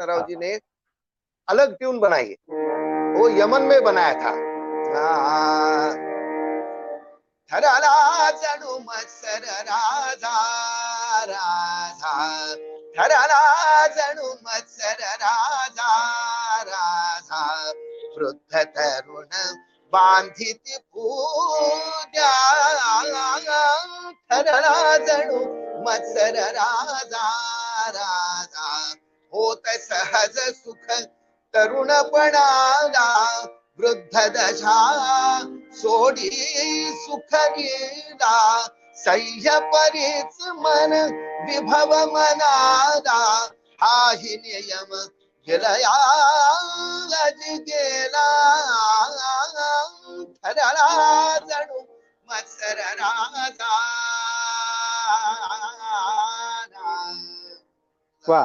राव हाँ। जी ने अलग ट्यून बनाई वो यमन में बनाया था। सर राधा राधा। वृद्ध तरुण बांधित पूजा। थररा जड़ुम सर राजा राजा होत सहज सुख तरुणपणाला वृद्ध दशा सोडी सुख गेला. सह्य परीच मन विभव मनाला हाही नियम गेलया गेला. ठरला जणू मत्सर राजा. वा.